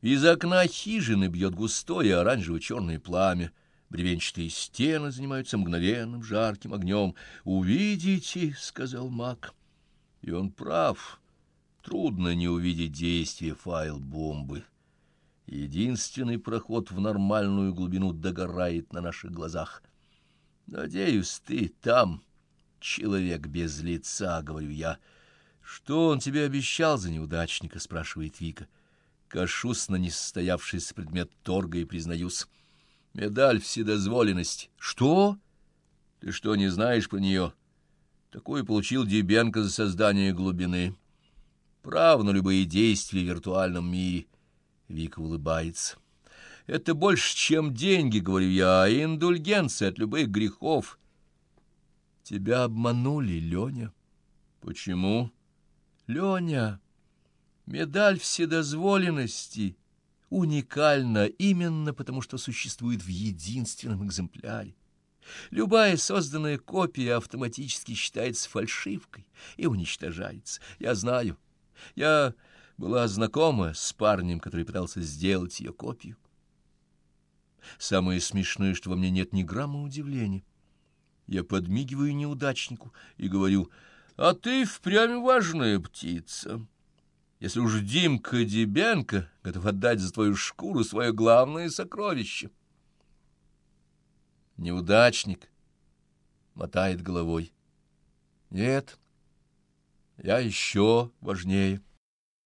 Из окна хижины бьет густое оранжево-черное пламя. Бревенчатые стены занимаются мгновенным жарким огнем. «Увидите», — сказал маг. И он прав. Трудно не увидеть действие файл-бомбы. Единственный проход в нормальную глубину догорает на наших глазах. Надеюсь, ты там, человек без лица, — говорю я. Что он тебе обещал за неудачника, — спрашивает Вика. Кашусь на несостоявшийся предмет торга и признаюсь. Медаль вседозволенности. Что? Ты что, не знаешь про нее? Такую получил Дебенко за создание глубины. Право на любые действия в виртуальном мире. Вика улыбается. Это больше, чем деньги, говорю я, а индульгенция от любых грехов. Тебя обманули, Леня. Почему? Леня, медаль вседозволенности уникальна именно потому, что существует в единственном экземпляре. Любая созданная копия автоматически считается фальшивкой и уничтожается. Я знаю. Я была знакома с парнем, который пытался сделать ее копию. Самое смешное, что во мне нет ни грамма удивления. Я подмигиваю неудачнику и говорю, «А ты впрямь важная птица. Если уж Димка Дебенко готов отдать за твою шкуру свое главное сокровище». Неудачник мотает головой. «Нет, я еще важнее».